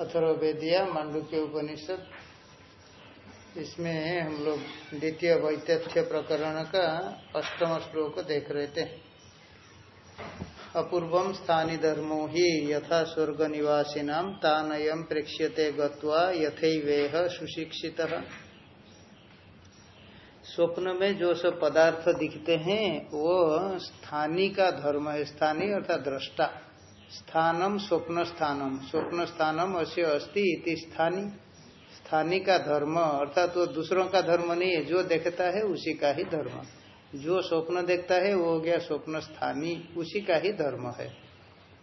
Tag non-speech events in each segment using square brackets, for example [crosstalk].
अथर्वेदिया मांडुक्य उपनिषद। इसमें हम लोग द्वितीय वैतथ्य प्रकरण का अष्टम श्लोक देख रहे थे। अपूर्वम स्थानी धर्मो ही यथा स्वर्ग निवासीनाम तानयम प्रेक्ष्यते गत्वा सुशिक्षित। स्वप्न में जो सब पदार्थ दिखते हैं, वो स्थानी का धर्म है स्थानीय अर्थात दृष्टा। स्थानम स्वप्न स्थानम स्वप्न स्थानम अश्य अस्ति इति स्थानी। स्थानी का धर्म, अर्थात वो दूसरों का धर्म नहीं है, जो देखता है उसी का ही धर्म। जो स्वप्न देखता है, वो हो गया स्वप्न स्थानी उसी का ही धर्म है।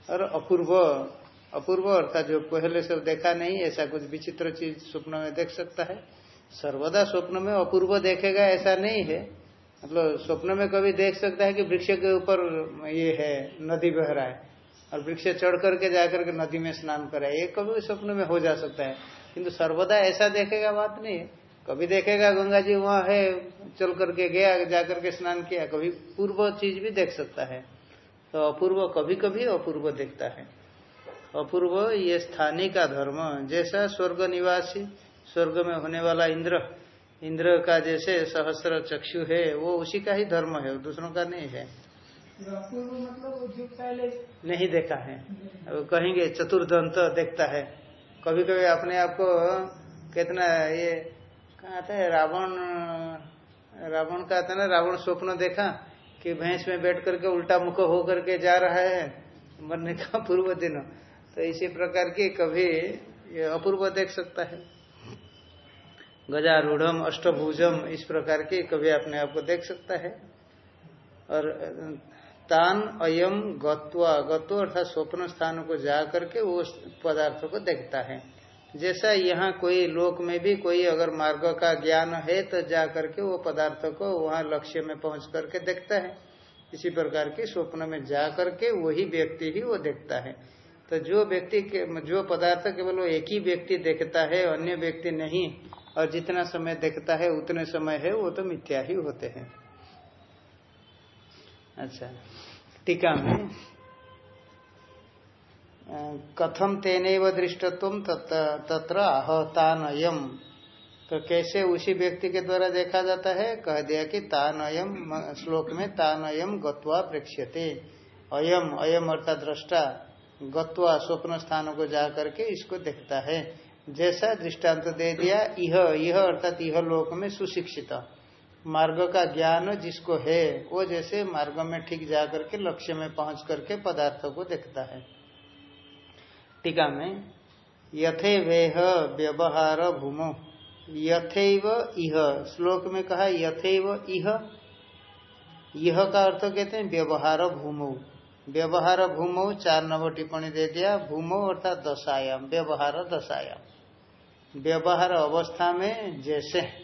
और अपूर्व अपूर्व अर्थात जो पहले सब देखा नहीं, ऐसा कुछ विचित्र चीज़ स्वप्न में देख सकता है। सर्वदा स्वप्न में अपूर्व देखेगा ऐसा नहीं है। मतलब स्वप्न में कभी देख सकता है कि वृक्ष के ऊपर ये है, नदी बह रहा है। और वृक्ष चढ़ करके जाकर के नदी में स्नान करे, ये कभी स्वप्न में हो जा सकता है। किंतु सर्वदा ऐसा देखेगा बात नहीं है। कभी देखेगा गंगा जी वहाँ है, चल करके गया, जाकर के स्नान किया, कभी पूर्व चीज़ भी देख सकता है। तो अपूर्व कभी कभी अपूर्व देखता है। अपूर्व ये स्थानीय का धर्म, जैसा स्वर्ग निवासी, स्वर्ग में होने वाला इंद्र इंद्र का जैसे सहस्र चक्षु है, वो उसी का ही धर्म है, दूसरों का नहीं है। पहले नहीं देखा है। अब कहेंगे चतुर्दंत देखता है। कभी कभी अपने आप को कितना ये कहा था रावण रावण का था ना, रावण स्वप्न देखा कि भैंस में बैठ करके उल्टा मुख हो करके जा रहा है मरने का [laughs] पूर्व दिन। तो इसी प्रकार की कभी ये अपूर्व देख सकता है। गजारूढ़ अष्टभुजम, इस प्रकार की कभी अपने आप को देख सकता है। और तान अयम गत्वा, गत्व अर्थात स्वप्न स्थान को जा करके वो पदार्थों को देखता है। जैसा यहाँ कोई लोक में भी कोई अगर मार्ग का ज्ञान है तो जा करके वो पदार्थ को वहाँ लक्ष्य में पहुँच करके देखता है। इसी प्रकार के स्वप्न में जा करके वही व्यक्ति ही वो देखता है। तो जो व्यक्ति जो पदार्थ केवल वो एक ही व्यक्ति देखता है, अन्य व्यक्ति नहीं, और जितना समय देखता है, उतने समय है, वो तो मिथ्या ही होते हैं। अच्छा। टीका में। कथम तेन दृष्टत्व तत्र आहतानयम तो कैसे उसी व्यक्ति के द्वारा देखा जाता है? कह दिया कि तानयम श्लोक में तानयम गत्वा प्रेक्ष्यते अयम अयम अर्थात दृष्टा, गत्वा स्वप्न स्थानों को जा करके इसको देखता है। जैसा दृष्टांत तो दे दिया यह यह अर्थात यह लोक में सुशिक्षित। मार्ग का ज्ञान जिसको है, वो जैसे मार्ग में ठीक जा करके लक्ष्य में पहुँच करके पदार्थों को देखता है। टीका में, यथे वेह व्यवहार भूमो, यथेव इह। श्लोक में कहा, यथेव इह। यह का अर्थ कहते हैं व्यवहार भूमो। व्यवहार भूमो चार नंबर टिप्पणी दे दिया, भूमो अर्थात दशायाम, व्यवहार दशायाम। व्यवहार अवस्था में जैसे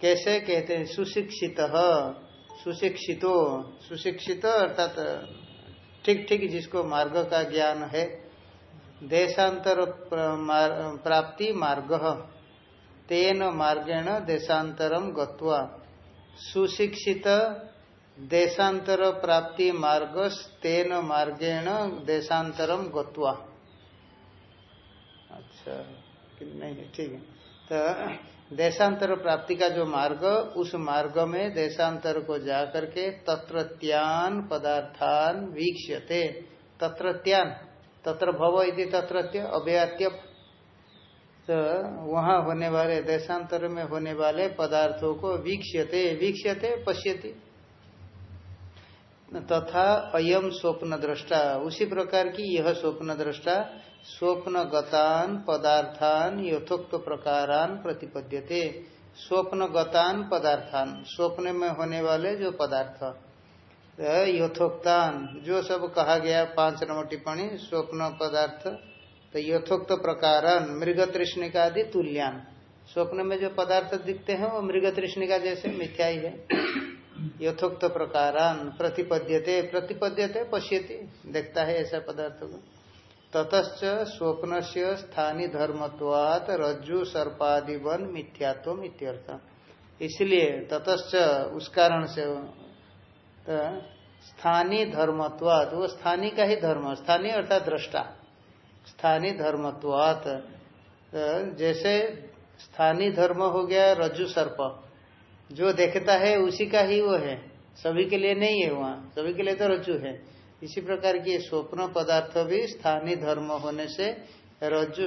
कैसे कहते हैं? सुशिक्षित। सुशिक्षितो। सुशिक्षित अर्थात, ठीक ठीक जिसको मार्ग का ज्ञान है। देशांतर प्राप्ति मार्ग। तेन मार्गेण देशांतरम गत्वा। सुशिक्षित देशांतर प्राप्ति मार्ग तेन मार्गेण देशांतरम गत्वा। अच्छा नहीं, ठीक है। तो देशांतर प्राप्ति का जो मार्ग, उस मार्ग में देशांतर को जाकर के तत्रत्यान पदार्थान वीक्षते तत्रत्यान तत्र भव इति तत्रत्य अव्यात्य तो वहाँ होने वाले, देशांतर में होने वाले पदार्थों को वीक्षते वीक्षते पश्यति। तथा अयम स्वप्न दृष्टा, उसी प्रकार की यह स्वप्न दृष्टा स्वप्न गतान पदार्थान यथोक्त प्रकारान प्रतिपद्यते। स्वप्न गतान पदार्थान। स्वप्न में होने वाले जो पदार्थ यथोक्तान, जो सब कहा गया, पाँच नंबर टिप्पणी, स्वप्न पदार्थ तो यथोक्त प्रकारान मृग तृष्णिका आदि तुल्यान। स्वप्न में जो पदार्थ दिखते हैं, वो मृग तृष्णिका जैसे मिथ्या ही। है यथोक्त प्रकारान प्रतिपद्यते। प्रतिपद्यते, पश्यति, देखता है ऐसा पदार्थ को। ततच स्वप्न से स्थानीय धर्मत्वात रज्जु सर्पादिवन मिथ्यात्व इत्यर्थ इसलिए ततच उस कारण से स्थानीय धर्मत्वात, वो स्थानीय का ही धर्म स्थानीय अर्थात दृष्टा। स्थानीय धर्मत्वात जैसे स्थानीय धर्म हो गया रज्जु सर्प, जो देखता है उसी का ही वो है। सभी के लिए नहीं है वहाँ, सभी के लिए तो रज्जु है। इसी प्रकार की स्वप्न पदार्थ भी स्थानीय धर्म होने से रज्जु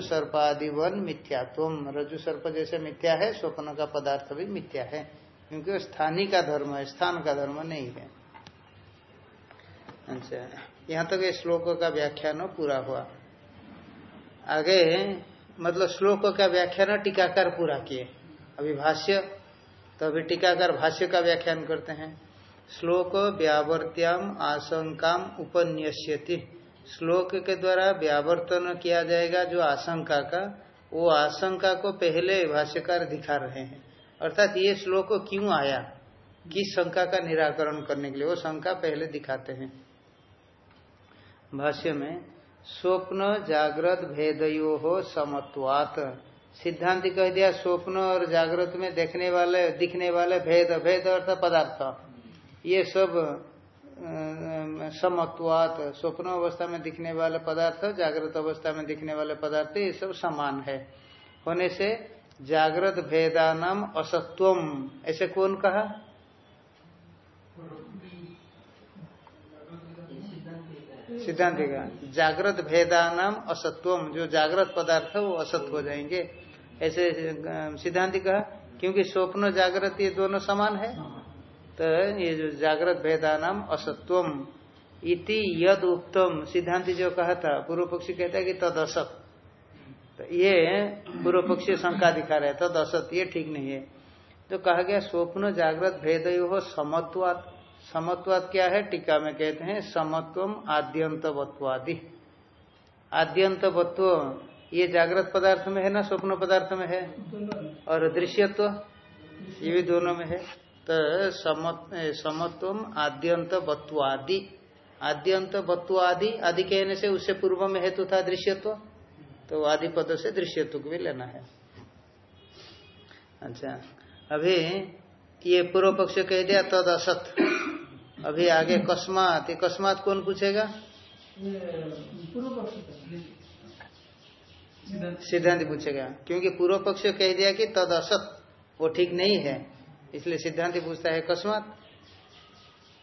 वन मिथ्यात्व रज्जु सर्प जैसे मिथ्या है, स्वप्न का पदार्थ भी मिथ्या है। क्योंकि वो स्थानीय का धर्म है, स्थान का धर्म नहीं है। अच्छा यहाँ तक तो श्लोक का व्याख्यान पूरा हुआ। आगे मतलब श्लोक का व्याख्यान टीकाकार पूरा किए। अभी भाष्य तो अभी टीकाकार भाष्य का व्याख्यान करते हैं। श्लोक व्यावर्त्याम आशंकाम उपन्यस्यति। श्लोक के द्वारा व्यावर्तन किया जाएगा जो आशंका का, वो आशंका को पहले भाष्यकार दिखा रहे हैं। अर्थात ये श्लोक क्यों आया? किस शंका का निराकरण करने के लिए वो शंका पहले दिखाते हैं। भाष्य में, स्वप्न जागृत भेदयो हो समत्वात। सिद्धांत कह दिया, स्वप्न और जागृत में देखने वाले, दिखने वाले भेद भेद अर्थ पदार्थ। ये सब समत्वात स्वप्न अवस्था में दिखने वाले पदार्थ, जागृत अवस्था में दिखने वाले पदार्थ, ये सब समान है। होने से जागृत भेदानाम असत्वम, ऐसे कौन कहा? सिद्धांत का। जागृत भेदानाम असत्वम, जो जागृत पदार्थ है वो असत हो जाएँगे। ऐसे सिद्धांत कहा, क्योंकि स्वप्न जागृत, ये दोनों समान है? तो ये जो जागृत भेदानाम असत्वम इति यद उत्तम सिद्धांति जो कहा था, पूर्व पक्षी कहता है कि तद असत। तो ये पूर्व पक्षी शंका दिखा रहे तो दशत ये ठीक नहीं है। तो कहा गया, स्वप्न जागृत भेद हो समत्वात समत्वात क्या है? टीका में कहते हैं, समत्वम आद्यंतवत्वादि। आद्यंतवत्व, ये जागृत पदार्थ में है ना, स्वप्न पदार्थ में है? और दृश्यत्व, ये भी दोनों में है। तो समत्वम आद्यंत बत्वादि आद्यंत बत्वादि आदि कहने से उससे पूर्व में हेतु था दृश्यत्व। तो आदि पद से दृश्यत्व को भी लेना है। अच्छा अभी ये पूर्व पक्ष कह दिया तद असत अभी आगे कस्मात कस्मात कौन पूछेगा? सिद्धांत। पूछेगा क्योंकि पूर्व पक्ष कह दिया कि तद असत वो ठीक नहीं है। इसलिए सिद्धांत पूछता है, कस्मात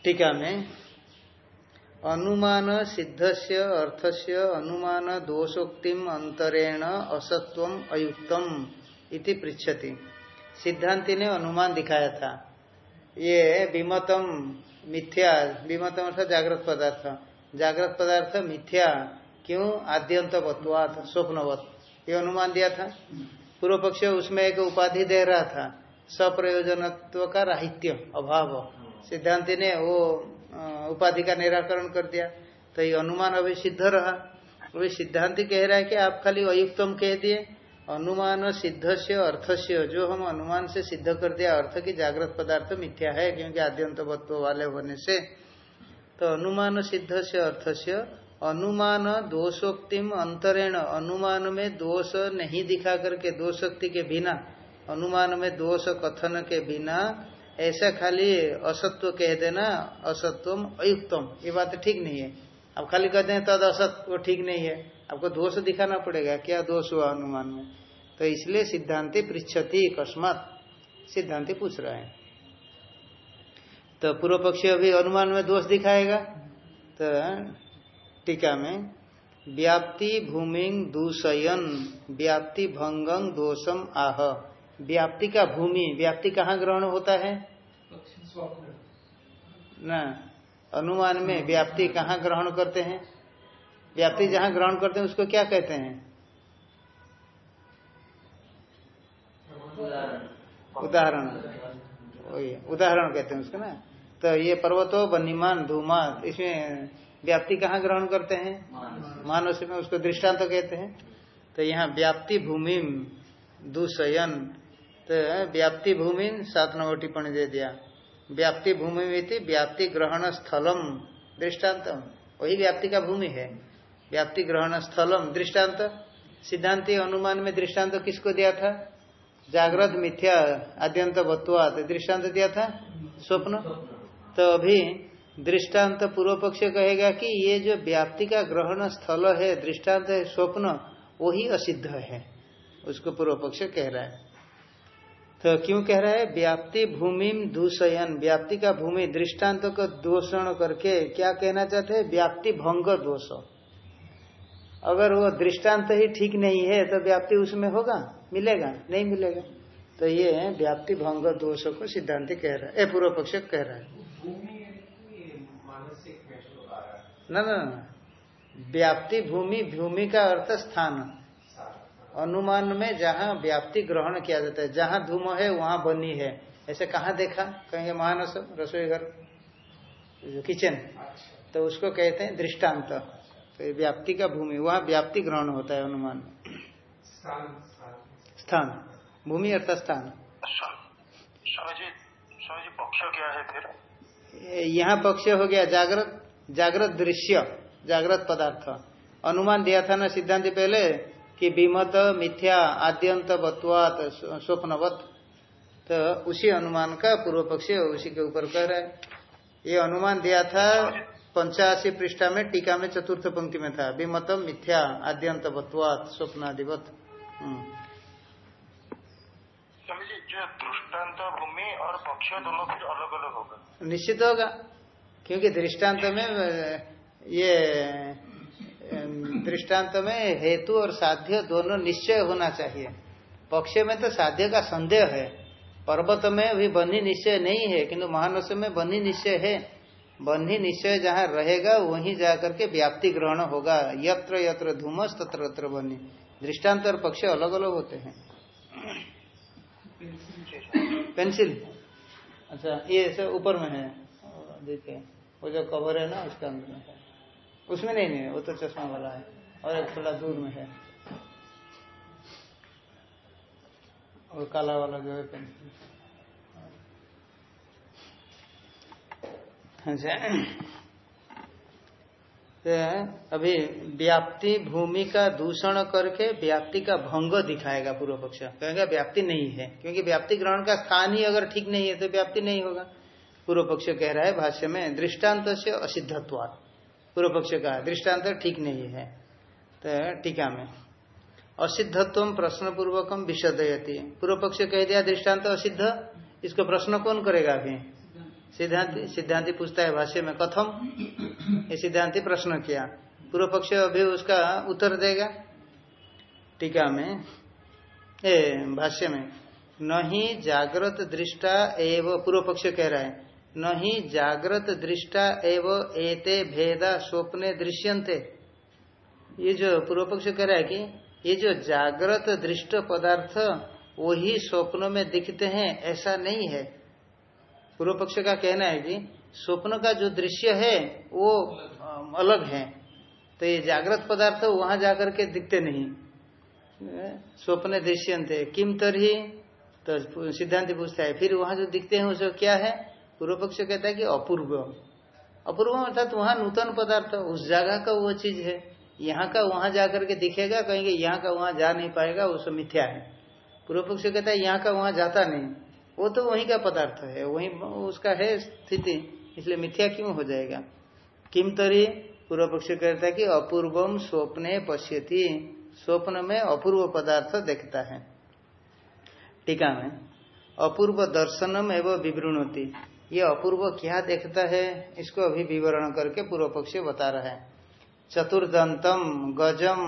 टीका में अनुमान सिद्ध से अर्थ से अनुमान दोषोक्तिम अंतरेण असत्व अयुक्तम इति पृछति सिद्धांति ने अनुमान दिखाया था। ये विमतम मिथ्या, विमतम अर्थात जागृत पदार्थ। जागृत पदार्थ मिथ्या, क्यों? आद्यंत स्वप्नवत। ये अनुमान दिया था। पूर्व पक्ष उसमें एक उपाधि दे रहा था। सप्रयोजनत्व का राहित्य अभाव। सिद्धांति ने वो उपाधि का निराकरण कर दिया। तो ये अनुमान अभी सिद्ध रहा। अभी सिद्धांत कह रहा है कि आप खाली अयुक्तम कह दिए। अनुमान सिद्ध से अर्थ से जो हम अनुमान से सिद्ध कर दिया, अर्थ की जागृत पदार्थ मिथ्या है, क्योंकि आद्यंत वत्व वाले होने से। तो अनुमान सिद्ध से अर्थ से अनुमान दोषोक्तिम अंतरेण, अनुमान में दोष नहीं दिखा करके, दोषोक्ति के बिना अनुमान में दोष कथन के बिना ऐसा खाली असत्व कह देना असत्वम अयुक्तम। ये बात ठीक नहीं है। अब खाली कहते हैं तद असत वो ठीक नहीं है। आपको दोष दिखाना पड़ेगा, क्या दोष हुआ अनुमान में? तो इसलिए सिद्धांति पृछति अकस्मात सिद्धांति पूछ रहा है। तो पूर्व पक्षी अभी अनुमान में दोष दिखाएगा। तो टीका में, व्याप्ति भूमि दूषयन, व्याप्ति भंगं दोषम आह। व्याप्ति का भूमि व्याप्ति कहाँ ग्रहण होता है? न अनुमान में व्याप्ति कहाँ ग्रहण करते हैं? व्याप्ति जहाँ ग्रहण करते हैं उसको क्या कहते हैं? उदाहरण। उदाहरण। कहते हैं उसको ना। तो ये पर्वतो बनीमान धूमा इसमें व्याप्ति कहाँ ग्रहण करते हैं? मानस। में उसको दृष्टांत तो कहते हैं। तो यहाँ व्याप्ति भूमि दुशयन तो व्याप्ति भूमि सात नंबर टिप्पणी दे दिया। व्याप्ति भूमि में व्याप्ति ग्रहण स्थलम दृष्टांत वही व्याप्ति का भूमि है। व्याप्ति ग्रहण स्थलम दृष्टांत सिद्धांति अनुमान में दृष्टांत किसको दिया था? जागृत, मिथ्या आद्यंत बत्वात दृष्टांत दिया था? स्वप्न। तो अभी दृष्टांत पूर्व पक्ष कहेगा कि ये जो व्याप्ति का ग्रहण स्थल है दृष्टांत है, स्वप्न, वही असिद्ध है। उसको पूर्व पक्ष कह रहा है। तो क्यों कह रहा है? व्याप्ति भूमि दूषयन। व्याप्ति का भूमि दृष्टांत को दूषण करके क्या कहना चाहते हैं? व्याप्ति भंग दोष। अगर वो दृष्टांत ही ठीक नहीं है तो व्याप्ति उसमें होगा? मिलेगा? नहीं मिलेगा? तो ये व्याप्ति भंग दोष को सिद्धांत कह रहा है। पूर्व पक्ष कह रहा है। न न। व्याप्ति भूमि भूमि का अर्थ स्थान। अनुमान में जहाँ व्याप्ति ग्रहण किया जाता है जहाँ धूम है वहाँ बनी है। ऐसे कहाँ देखा? कहेंगे महानस रसोई घर किचन। तो उसको कहते हैं दृष्टांत। तो व्याप्ति का भूमि वहाँ व्याप्ति ग्रहण होता है अनुमान में। स्थान भूमि अर्थात स्थान। पक्ष क्या है फिर? यहाँ पक्ष हो गया जागृत जागृत दृश्य जागृत पदार्थ। अनुमान दिया था ना सिद्धांत पहले कि विमत मिथ्या आद्यंत बत्वात स्वप्नवत। तो उसी अनुमान का पूर्व पक्ष उसी के ऊपर कह रहा है। ये अनुमान दिया था पंचासी पृष्ठा में टीका में चतुर्थ पंक्ति में था। विमतम मिथ्या आद्यंत बत्वात स्वप्नादिवत। हम्म। जो दृष्टांत भूमि और पक्ष दोनों फिर अलग अलग होगा। निश्चित होगा क्योंकि दृष्टांत में ये दृष्टांत में हेतु और साध्य दोनों निश्चय होना चाहिए। पक्ष में तो साध्य का संदेह है। पर्वत में अभी बन्ही निश्चय नहीं है, किंतु महानस में बन्ही निश्चय है। बन्ही निश्चय जहाँ रहेगा, वहीं जाकर के व्याप्ति ग्रहण होगा। यत्र यत्र धूमस, तत्र तत्र बन्ही। दृष्टांत और पक्ष अलग अलग होते हैं। पेंसिल। अच्छा ये ऊपर में है। देखिए, वो जो कवर है ना, उसका अंदर में है। उसमें नहीं नहीं, वो तो चश्मा वाला है और एक थोड़ा दूर में है। और काला वाला जो है पेंसिल अच्छा तो अभी व्याप्ति भूमि का दूषण करके व्याप्ति का भंग दिखाएगा पूर्व पक्ष। कहेगा व्याप्ति नहीं है, क्योंकि व्याप्ति ग्रहण का स्थान ही अगर ठीक नहीं है तो व्याप्ति नहीं होगा। पूर्व पक्ष कह रहा है भाष्य में, दृष्टांत से असिद्धत्वाद पूर्व पक्ष का। दृष्टांत ठीक नहीं है। तो टीका में। असिद्धत्व प्रश्न पूर्वकम विशदयती। पूर्व पक्ष कह दिया दृष्टांत असिद्ध, इसको प्रश्न कौन करेगा अभी? सिद्धांति सिद्धांति पूछता है भाष्य में, कथम? ये सिद्धांति प्रश्न किया। पूर्व पक्ष अभी उसका उत्तर देगा। टीका में। ए, भाष्य में। नहीं जागृत दृष्टा एवं पूर्व पक्ष कह रहा है। नहीं जागृत दृष्टा एवं एते भेदा स्वप्ने दृश्यंते ये जो पूर्व पक्ष कह रहा है कि ये जो जागृत दृष्ट पदार्थ वही स्वप्नों में दिखते हैं, ऐसा नहीं है। पूर्व पक्ष का कहना है कि स्वप्न का जो दृश्य है, वो अलग है। तो ये जागृत पदार्थ वहाँ जाकर के दिखते नहीं। स्वप्न दृश्यंते किम तरही? तो सिद्धांत पूछता है, फिर वहाँ जो दिखते हैं उसको क्या है? पूर्व पक्ष कहता है कि अपूर्व अपूर्व अर्थात वहाँ नूतन पदार्थ, उस जगह का वो चीज़ है। यहाँ का वहाँ जाकर के दिखेगा, कहेंगे यहाँ का वहाँ जा नहीं पाएगा, वो सब मिथ्या है। पूर्व पक्ष कहता है यहाँ का वहाँ जाता नहीं। वो तो वहीं का पदार्थ है, वही उसका है स्थिति, इसलिए मिथ्या क्यों हो जाएगा? किम तरी? पूर्व पक्ष कहता है कि अपूर्वम स्वप्ने पश्यति, स्वप्न में अपूर्व पदार्थ देखता है। टीका में, अपूर्व दर्शनम एवं विवृणती। ये अपूर्व क्या देखता है, इसको अभी विवरण करके पूर्व पक्ष बता रहा है। चतुर्दंतम, गजम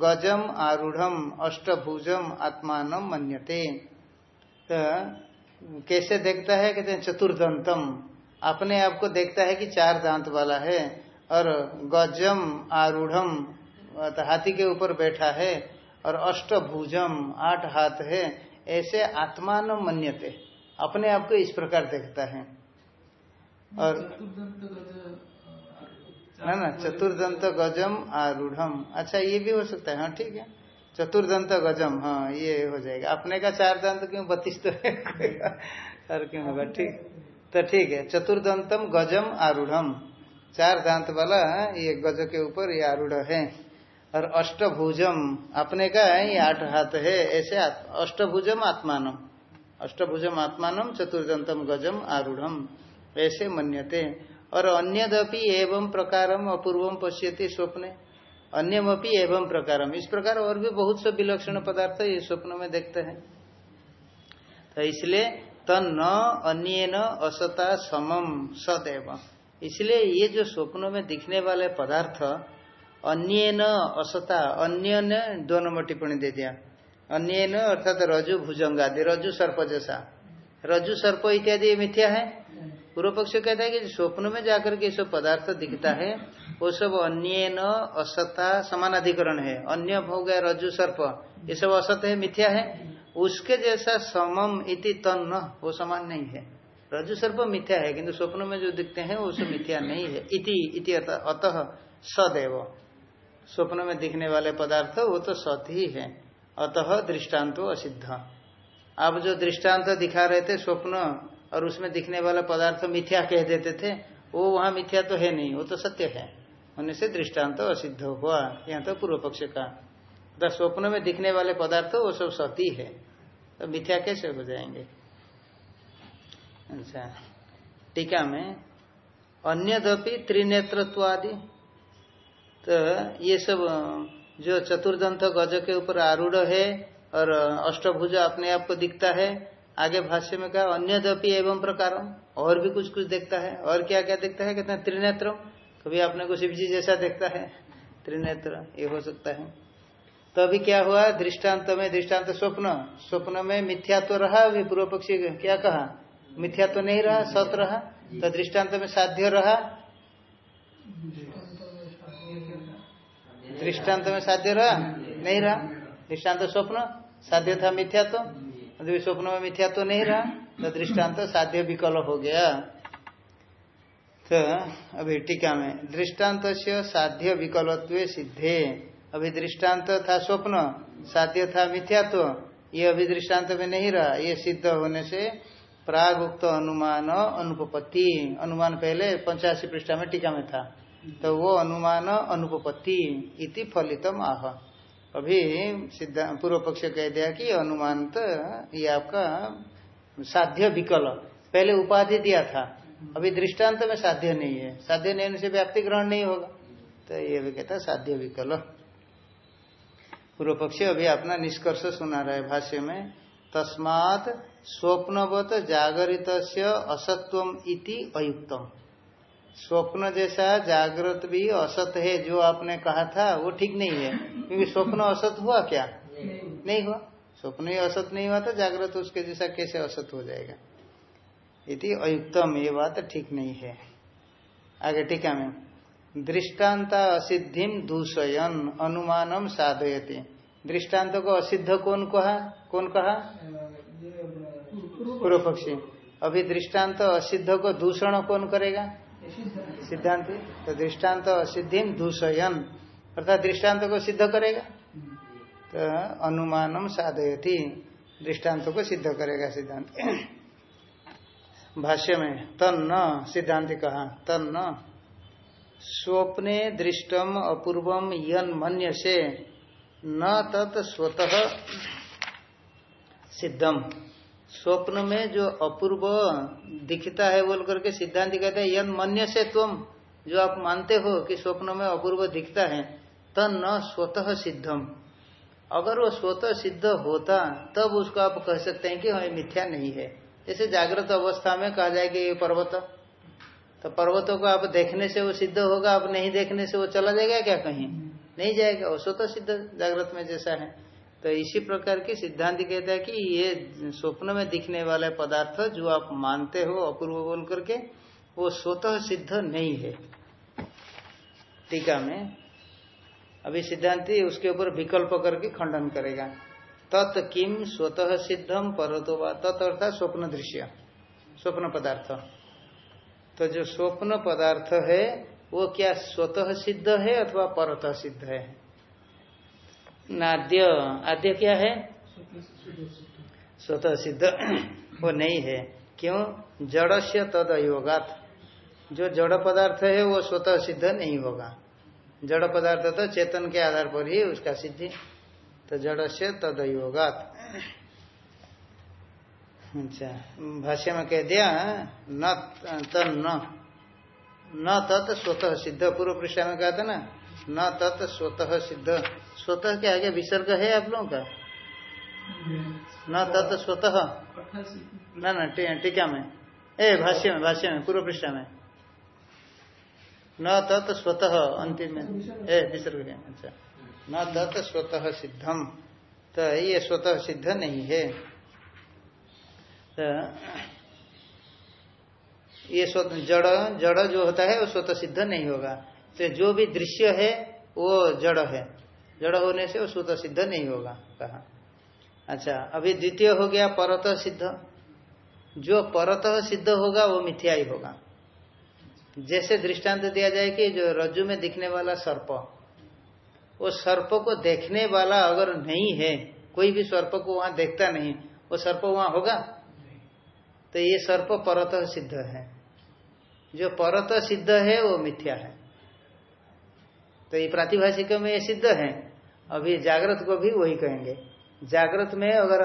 गजम आरूढ़ अष्टभुजम आत्मान मन्यते। तो कैसे देखता है? कहते हैं चतुर्दंतम। अपने आप को देखता है कि चार दांत वाला है और गजम आरूढ़ हाथी के ऊपर बैठा है और अष्टभुजम, आठ हाथ है, ऐसे आत्मान मन्यते। अपने आप को इस प्रकार देखता है। और है ना, चतुर्दंत गजम आरूढ़ अच्छा ये भी हो सकता है हाँ ठीक है। चतुर्दंत गजम हाँ ये हो जाएगा। अपने का चार दंत क्यों बत्तीस तो सर क्यों होगा? ठीक। तो ठीक है, चतुर्दंतम गजम आरूढ़ चार दांत वाला ये गज के ऊपर ये आरूढ़ है। और अष्टभुजम, अपने का ये आठ हाथ है। ऐसे अष्टभुजम आत्मानम। अष्टभुजम आत्मान चतुर्दंतम गजम आरूढ़ ऐसे मन्यते। और अन्यदपि एवं प्रकारम अपूर्वम पश्यति स्वप्ने। अन्यमपि एवं प्रकारम। इस प्रकार और भी बहुत से विलक्षण पदार्थ ये स्वप्न में देखते हैं। तो इसलिए तन न, अन्य न, असता समम सदैव इसलिए ये जो स्वप्नों में दिखने वाले पदार्थ, अन्य न, असता, अन्य ने दो टिप्पणी दे दिया। अन्य अर्थात रजु भुजंगादि, रजु सर्प जैसा। रजु सर्प इत्यादि मिथ्या है। पूर्व पक्ष कहता है कि स्वप्न में जाकर के सब पदार्थ दिखता है, वो सब अन्य न असता समानाधिकरण है। अन्य हो गया रजु सर्प, ये सब असत है, मिथ्या है। उसके जैसा समम इति तन वो समान नहीं है। रजु सर्प मिथ्या है, किंतु स्वप्न में जो दिखते हैं, वो सब मिथ्या नहीं है। इति इति अतः सदैव। स्वप्न में दिखने वाले पदार्थ, वो तो सत ही है। अतः दृष्टान्तो असिद्ध। आप जो दृष्टांत दिखा रहे थे, स्वप्न, और उसमें दिखने वाला पदार्थ मिथ्या कह देते थे, वो वहाँ मिथ्या तो है नहीं, वो तो सत्य है। होने से दृष्टांत असिद्ध हुआ, यहाँ तो पूर्व पक्ष का। तो स्वप्न में दिखने वाले पदार्थ, वो सब सती है। तो मिथ्या कैसे हो जाएँगे? अच्छा टीका में, अन्यदपि त्रिनेत्र आदि तो ये सब जो चतुर्दंत गज के ऊपर आरूढ़ है और अष्टभुज अपने आप को दिखता है, आगे भाष्य में कहा, अन्यदपि एवं प्रकार और भी कुछ कुछ देखता है। और क्या क्या देखता है? कहते हैं, त्रिनेत्र। कभी आपने को शिव जी जैसा देखता है? त्रिनेत्र, ये हो सकता है। तो अभी क्या हुआ? दृष्टांत में, दृष्टांत स्वप्न। स्वप्न में मिथ्या तो रहा, अभी पूर्व पक्षी क्या कहा? मिथ्या तो नहीं रहा, सत रहा। तो दृष्टांत में साध्य रहा। दृष्टांत में साध्य रहा? नहीं रहा। दृष्टांत स्वप्न? साध्य था मिथ्या तो? स्वप्न में मिथ्या तो नहीं रहा। तो दृष्टांत साध्य विकल हो गया। तो अभी टीका में दृष्टांत से साध्य विकलत्व सिद्धे। अभी दृष्टांत था स्वप्न, साध्य था मिथ्या तो? ये अभी दृष्टांत में नहीं रहा। ये सिद्ध होने से प्राग उक्त अनुमान, अनुपपत्ति। अनुमान पहले पंचासी पृष्ठा में टीका में था। तो वो अनुमान अनुपपत्ति इति फलितम आह। अभी सिद्धा पूर्व पक्ष कह दिया कि अनुमान तो ये आपका साध्य विकल। पहले उपाधि दिया था। अभी दृष्टांत में साध्य नहीं है। साध्य नहीं होने से व्याप्ति ग्रहण नहीं होगा। तो ये भी कहता साध्य विकल। पूर्व पक्ष अभी अपना निष्कर्ष सुना रहा है भाष्य में। तस्मात स्वप्नवत जागरित असत्वम इति अयुक्तम। स्वप्न जैसा जागृत भी असत है, जो आपने कहा था, वो ठीक नहीं है। क्योंकि स्वप्न असत हुआ क्या? नहीं हुआ। स्वप्न ही असत नहीं हुआ तो जागृत उसके जैसा कैसे असत हो जाएगा? इति अयुक्तम, ये बात ठीक नहीं है। आगे ठीक है में दृष्टान्ता असिद्धि दूषयन, अनुमानम साधयती। दृष्टांत को असिद्ध कौन कहा? कौन कहा? पूर्व पक्षी अभी दृष्टांत असिद्ध को दूषण कौन करेगा? सिद्धांत? तो दृष्टांत सिद्धि दूषयन अर्थात दृष्टांत को सिद्ध करेगा। तो अनुमानम साधयती। दृष्टांत को सिद्ध करेगा सिद्धांत। भाष्य में, तन्न, सिद्धांत कहा, तन्न, स्वप्ने दृष्टम अपूर्वम यन मन्य से न तत् स्वतः सिद्धम। स्वप्न में जो अपूर्व दिखता है, बोल करके सिद्धांत कहते हैं, यन मन्य से तुम जो आप मानते हो कि स्वप्न में अपूर्व दिखता है तब न स्वतः सिद्धम। अगर वो स्वतः सिद्ध होता, तब उसको आप कह सकते हैं कि हमें मिथ्या नहीं है। जैसे जागृत अवस्था में कहा जाए कि ये पर्वत। तो पर्वतों को आप देखने से वो सिद्ध होगा, आप नहीं देखने से वो चला जाएगा क्या कहीं? नहीं जाएगा। वो स्वतः सिद्ध जागृत में जैसा है। तो इसी प्रकार की सिद्धांत कहता है कि ये स्वप्न में दिखने वाले पदार्थ जो आप मानते हो, अपूर्व बोल करके, वो स्वतः सिद्ध नहीं है। टीका में अभी सिद्धांति उसके ऊपर विकल्प करके खंडन करेगा। तत् किम स्वतः सिद्धम परतो तत् अर्थात स्वप्न दृश्य, स्वप्न पदार्थ। तो जो स्वप्न पदार्थ है, वो क्या स्वतः सिद्ध है अथवा परतः सिद्ध है? नाद्य, आद्य क्या है? स्वतः सिद्ध। वो नहीं है। क्यों? जड़ से तद अयोगात जो जड़ पदार्थ है, वो स्वतः सिद्ध नहीं होगा। जड़ पदार्थ तो चेतन के आधार पर ही उसका सिद्धि। तो जड़ से तद अयोगात अच्छा भाष्य में कह दिया, न तन न तत् स्वतः सिद्ध। पूर्व पृष्ठा में कहा था ना? न तत् स्वतः सिद्ध। स्वतः के आगे विसर्ग है आप लोगों का? न तत् स्वतः। न न टीका में। ए भाष्य में भाष्य में पूर्व पृष्ठा में। न तत् स्वतः अंतिम में। ए विसर्ग अच्छा। न तत् स्वतः सिद्धम तो ये स्वतः सिद्ध नहीं है। तो ये जड़ जड़ जो होता है वो स्वतः सिद्ध नहीं होगा। तो जो भी दृश्य है वो जड़ है। जड़ होने से वो स्वतः सिद्ध नहीं होगा, कहा। अच्छा अभी द्वितीय हो गया परत सिद्ध। जो परत सिद्ध होगा, वो मिथ्या ही होगा। जैसे दृष्टांत दिया जाए कि जो रज्जु में दिखने वाला सर्प, वो सर्प को देखने वाला अगर नहीं है, कोई भी सर्प को वहाँ देखता नहीं, वो सर्प वहाँ होगा? तो ये सर्प परत सिद्ध है। जो परत सिद्ध है, वो मिथ्या है। तो ये प्रातिभाषिक में ये सिद्ध है। अभी जागृत को भी वही कहेंगे। जागृत में अगर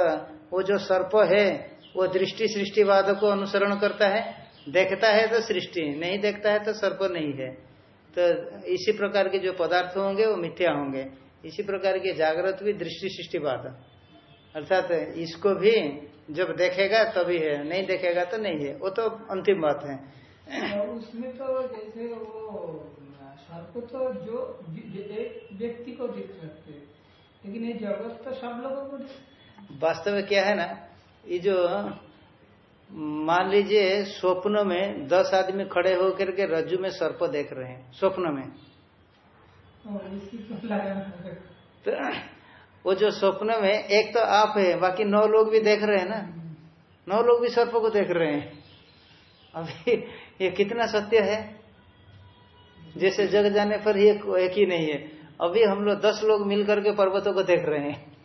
वो जो सर्प है, वो दृष्टि सृष्टिवाद को अनुसरण करता है, देखता है तो सृष्टि, नहीं देखता है तो सर्प नहीं है। तो इसी प्रकार के जो पदार्थ होंगे, वो मिथ्या होंगे। इसी प्रकार के जागृत भी दृष्टि सृष्टिवाद अर्थात इसको भी जब देखेगा, तभी है। नहीं देखेगा तो नहीं है। वो तो अंतिम बात है। उसमें तो जैसे वो सर्प तो जो व्यक्ति को दिख सकते लेकिन ये जगत तो सब लोगों को वास्तव में क्या है ना ये जो मान लीजिए स्वप्न में दस आदमी खड़े होकर के रज्जु में सर्प देख रहे हैं स्वप्न में। तो वो जो स्वप्न में एक तो आप है बाकी नौ लोग भी देख रहे हैं ना। नौ लोग भी सर्प को देख रहे हैं। अभी ये कितना सत्य है? जैसे जग जाने पर ये एक ही नहीं है। अभी हम लोग दस लोग मिलकर के पर्वतों को देख रहे हैं।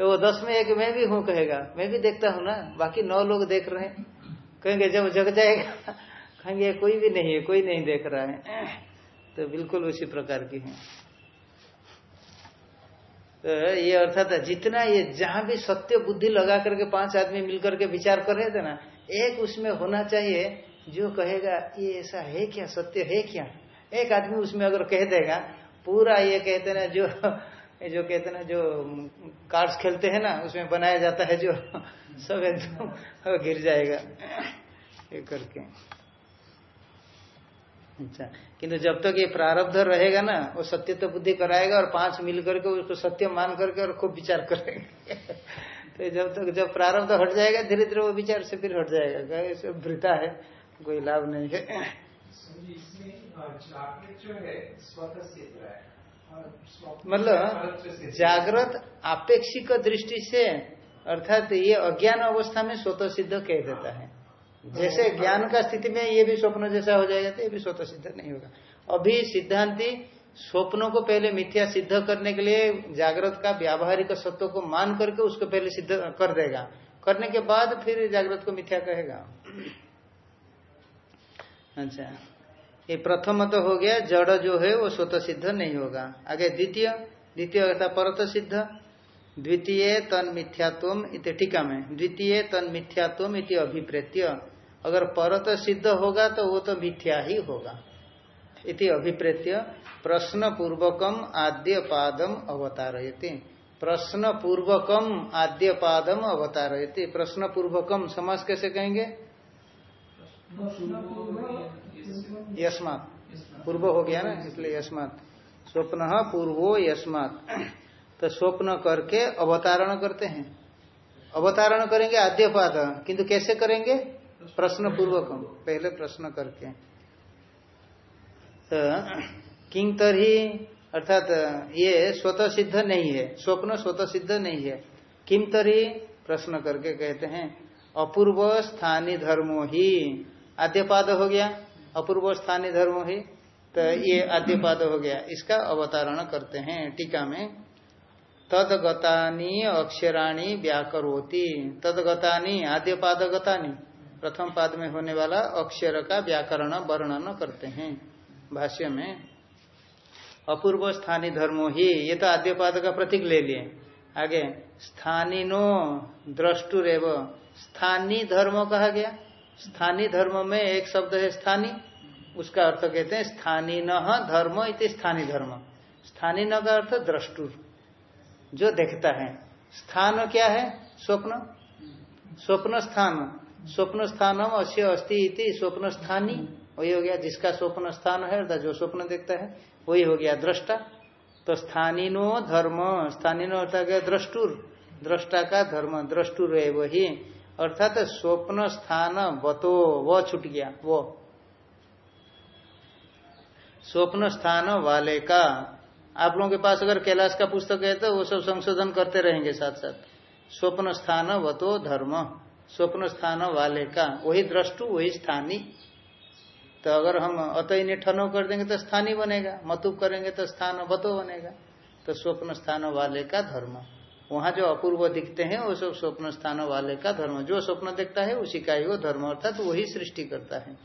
तो वो दस में एक मैं भी हूँ कहेगा। मैं भी देखता हूँ ना, बाकी नौ लोग देख रहे हैं। कहेंगे, जब जग जाएगा, कहेंगे, कोई भी नहीं है, कोई नहीं देख रहा है। तो बिल्कुल उसी प्रकार की है। तो ये अर्थात जितना ये जहाँ भी सत्य बुद्धि लगा करके पाँच आदमी मिलकर के विचार कर रहे थे ना, एक उसमें होना चाहिए, जो कहेगा, ये ऐसा है क्या? सत्य है क्या? एक आदमी उसमें अगर कह देगा पूरा ये कहते ना, जो जो कहते ना, जो कार्ड्स खेलते हैं ना, उसमें बनाया जाता है जो, सब एकदम गिर जाएगा। ये करके। अच्छा किंतु जब तक तो ये प्रारब्ध रहेगा ना, वो सत्य तो बुद्धि कराएगा और पाँच मिल करके उसको सत्य मान करके और खूब विचार करेगा। तो जब तक, जब प्रारब्ध हट जाएगा, धीरे धीरे वो विचार से फिर हट जाएगा। ऐसे भृता है, कोई लाभ नहीं है। मतलब जागृत आपेक्षिक दृष्टि से अर्थात ये अज्ञान अवस्था में स्वतः सिद्ध कह देता है। जैसे ज्ञान का स्थिति में ये भी स्वप्न जैसा हो जाएगा तो ये भी स्वतः सिद्ध नहीं होगा। अभी सिद्धांति स्वप्नों को पहले मिथ्या सिद्ध करने के लिए जागृत का व्यावहारिक सत्व को मान करके उसको पहले सिद्ध कर देगा। करने के बाद फिर जागृत को मिथ्या कहेगा। अच्छा। ये प्रथम तो हो गया, जड़ जो है वो स्वतः सिद्ध नहीं होगा। आगे द्वितीय द्वितीय अर्थात परत सिद्ध। द्वितीय तन मिथ्यात्व इत टीका में। द्वितीय तन मिथ्यात्व इति अभिप्रेत्य। अगर परत सिद्ध होगा तो वो तो मिथ्या ही होगा। इति अभिप्रेत्य। प्रश्न पूर्वकम आद्य पादम अवतारयति। प्रश्न पूर्वकम आद्य पादम अवतारयति। प्रश्न पूर्वकम समाज कैसे कहेंगे? यस्मात। पूर्व हो गया ना, इसलिए यस्मात। स्वप्न पूर्वो यस्मात। तो स्वप्न करके अवतारण करते हैं। अवतारण करेंगे आद्यपाद, किंतु कैसे करेंगे? प्रश्न पूर्वक पहले प्रश्न करके। तो किंग तरही, अर्थात, ये स्वतः सिद्ध नहीं है। स्वप्न स्वतः सिद्ध नहीं है। किम तरी प्रश्न करके कहते हैं, अपूर्व स्थानीय धर्मो ही। आद्यपाद हो गया। अपूर्व स्थानीय धर्म ही तो ये आद्यपाद हो गया। इसका अवतारण करते हैं टीका में। तदगतानी अक्षराणी व्याकरोती। तदगतानी आद्यपाद गतानी प्रथम पाद में होने वाला अक्षर का व्याकरण वर्णन करते हैं भाष्य में। अपूर्व स्थानीय धर्मो ही, ये तो आद्यपाद का प्रतीक ले लिए। आगे, स्थानीनो द्रष्टुरेव। स्थानीय धर्म कहा गया। स्थानीय धर्म में एक शब्द है स्थानीय उसका अर्थ कहते हैं स्थानीय धर्म इति स्थानीय धर्म। स्थानीय न का अर्थ द्रष्टुर, जो देखता है। स्थान क्या है? स्वप्न। स्वप्न स्थान। स्वप्न स्थान अश्य अस्थि इति स्वप्न स्थानी, वही हो गया। जिसका स्वप्न स्थान है, अर्थात जो स्वप्न देखता है, वही हो गया दृष्टा तो स्थानीनो धर्म। स्थानीनो अर्थात गया द्रष्टुर। दृष्टा का धर्म। द्रष्टुर है। वही अर्थात स्वप्न स्थान बतो, वो छूट गया, वो। स्वप्न स्थान वाले का, आप लोगों के पास अगर कैलाश का पुस्तक है तो वो सब संशोधन करते रहेंगे साथ साथ स्वप्न स्थान वतो धर्म, स्वप्न स्थान वाले का, वही द्रष्टु वही स्थानी। तो अगर हम अतः ठनो कर देंगे तो स्थानी बनेगा मतुब करेंगे तो स्थान वतो बनेगा। तो स्वप्न स्थान वाले का धर्म। वहाँ जो अपूर्व दिखते हैं, वो सब स्वप्न स्थान वाले का धर्म। जो स्वप्न देखता है, उसी का ही वो धर्म, अर्थात तो वही सृष्टि करता है।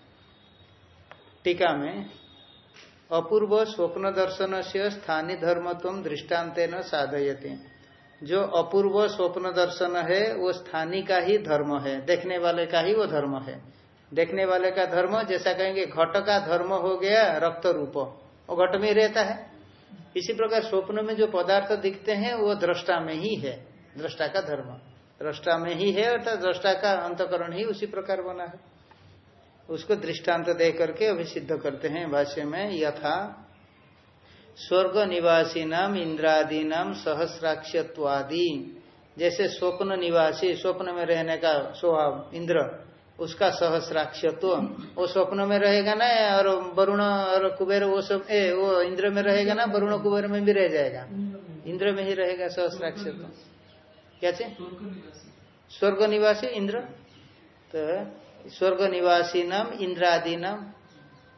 टीका में, अपूर्व स्वप्न दर्शन से स्थानीय धर्मत्व दृष्टांत न साधयते। जो अपूर्व स्वप्न दर्शन है, वो स्थानीय का ही धर्म है। देखने वाले का ही वो धर्म है। देखने वाले का धर्म, जैसा कहेंगे, घट का धर्म हो गया रक्त रूप। वो घट में रहता है। इसी प्रकार स्वप्न में जो पदार्थ दिखते हैं, वो दृष्टा में ही है। दृष्टा का धर्म। दृष्टा में ही है, अर्थात दृष्टा का अंतकरण ही उसी प्रकार बना है। उसको दृष्टांत दे करके अभी सिद्ध करते हैं भाष्य में, यथा स्वर्ग निवासी नाम इंद्रादि नाम सहस्राक्षत्वादि जैसे स्वप्न निवासी, स्वप्न में रहने का स्वभाव, इंद्र उसका सहस्राक्षत्व। वो स्वप्न में रहेगा ना, और वरुण और कुबेर, वो सब, ए, वो इंद्र में रहेगा ना, वरुण कुबेर में भी रह जाएगा। इंद्र में ही रहेगा सहस्राक्षत्व। क्या चे स्वर्ग निवासी इंद्र? तो स्वर्ग निवासी नाम इंद्रादि नाम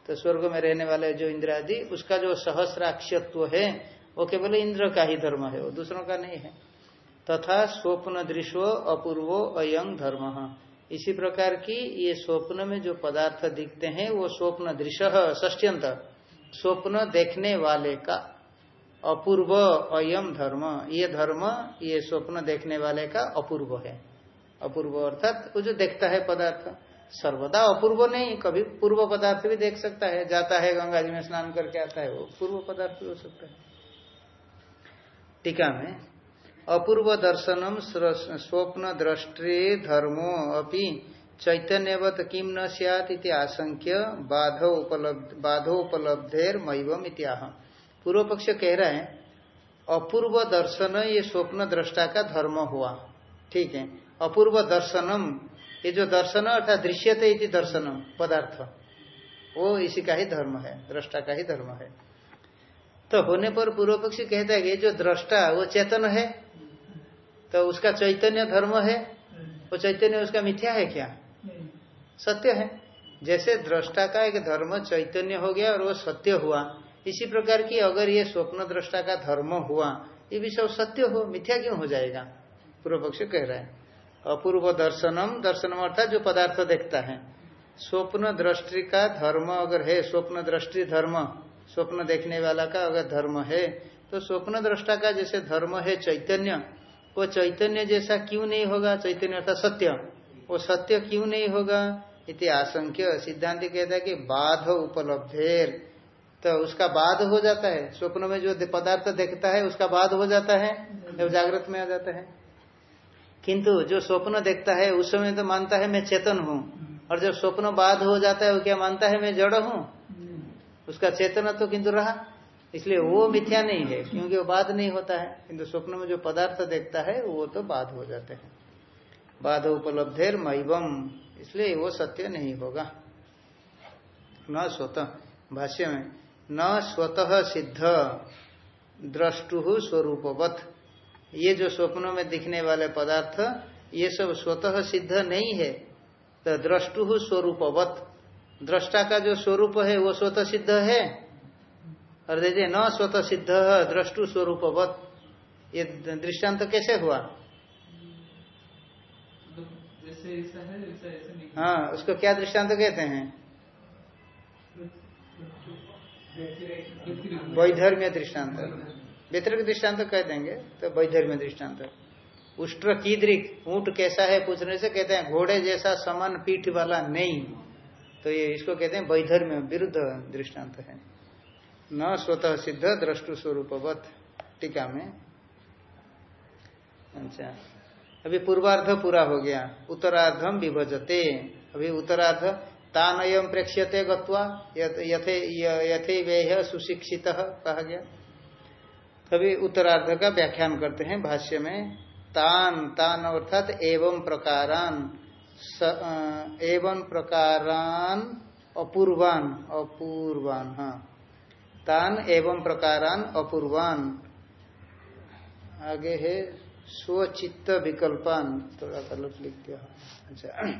तो स्वर्ग में रहने वाले जो इंद्रादि, उसका जो सहस्राक्षत्व है, वो केवल इंद्र का ही धर्म है, वो दूसरों का नहीं है। तथा स्वप्न दृश्यो अपूर्वो अयंग धर्म। इसी प्रकार की ये स्वप्न में जो पदार्थ दिखते हैं, वो स्वप्न दृश्य स्वप्न देखने वाले का अपूर्व अयम धर्म। ये धर्म, ये स्वप्न देखने वाले का अपूर्व है। अपूर्व अर्थात वो जो देखता है पदार्थ, सर्वदा अपूर्व नहीं, कभी पूर्व पदार्थ भी देख सकता है। जाता है गंगा जी में स्नान करके आता है, वो पूर्व पदार्थ भी हो सकता है। टीका में अपूर्व दर्शनम स्वप्न दृष्टि धर्मो अपि चैतन्यवत किम न सियात आशंक्य बाधो उपलब्ध पूर्व पक्ष कह रहे हैं, अपूर्व दर्शन ये स्वप्न दृष्टा का धर्म हुआ। ठीक है, अपूर्व दर्शनम, ये जो दर्शन अर्थात दृश्यते इति दर्शन पदार्थ, वो इसी का ही धर्म है, दृष्टा का ही धर्म है। तो होने पर पूर्व पक्षी कहता है कि जो दृष्टा, वो चेतन है? तो उसका चैतन्य धर्म है? वो चैतन्य उसका मिथ्या है क्या? सत्य है। जैसे दृष्टा का एक धर्म चैतन्य हो गया और वो सत्य हुआ, इसी प्रकार की अगर ये स्वप्न दृष्टा का धर्म हुआ, ये भी सब सत्य हो, मिथ्या क्यों हो जाएगा? पूर्व पक्ष कह रहा है। अपूर्व दर्शनम दर्शनम अर्थात जो पदार्थ देखता है। स्वप्न दृष्टि का धर्म अगर है, स्वप्न दृष्टि धर्म स्वप्न देखने वाला का अगर धर्म है तो स्वप्न दृष्टा का जैसे धर्म है चैतन्य, वो चैतन्य जैसा क्यों नहीं होगा? चैतन्य अर्थात सत्य। वो सत्य क्यों नहीं होगा? इति आशंक्य। सिद्धांत कहता है कि बाध उपलब्धेर। तो उसका बाद हो जाता है। स्वप्न में जो पदार्थ देखता है, उसका बाद हो जाता है, जब जागृत में आ जाता है। किंतु जो स्वप्न देखता है, उस समय तो मानता है मैं चेतन हूँ। और जब स्वप्न बाद हो जाता है, वो क्या मानता है मैं जड़ हूँ? उसका चेतन तो किंतु रहा। इसलिए वो मिथ्या नहीं है, क्योंकि वो बाद नहीं होता है। किंतु स्वप्न में जो पदार्थ देखता है, वो तो बाद हो जाते हैं। बाद उपलब्धेर मैवम इसलिए वो सत्य नहीं होगा। न स्वतः, भाष्य में, न स्वतः सिद्ध, द्रष्टु स्वरूपवत। ये जो स्वप्नों में दिखने वाले पदार्थ, ये सब स्वतः सिद्ध नहीं है तो द्रष्टु स्वरूपवत। दृष्टा का जो स्वरूप है वो स्वतः सिद्ध है? और देखिए न स्वतः सिद्ध द्रष्टु स्वरूपवत। ये दृष्टांत तो कैसे हुआ? हाँ उसको क्या दृष्टांत तो कहते हैं? वैधर्म्य दृष्टांत। व्यतिरिक दृष्टांत कह देंगे तो वैधर्म्य दृष्टांत। उष्ट्र कीद्रिक ऊँट कैसा है पूछने से कहते हैं घोड़े जैसा समान पीठ वाला नहीं। तो ये इसको कहते हैं वैधर्म्य, विरुद्ध दृष्टांत है। न स्वतः सिद्ध, द्रष्टु स्वरूपवत, टीका में। अच्छा। अभी पूर्वार्ध पूरा हो गया। उत्तरार्धम विभजते। अभी उत्तरार्ध तानयम प्रेक्ष्यते गत्वा यथे यथे वे सुशिक्षित कहा गया। तभी उत्तरार्ध का व्याख्यान करते हैं भाष्य में। तान तान अर्थात एवं प्रकारान। एवं प्रकारान अपूर्वान अपूर्वान हाँ। तान एवं प्रकारान अपूर्वान। आगे है, स्वचित्त विकल्पान, थोड़ा गलत लिख दिया। अच्छा।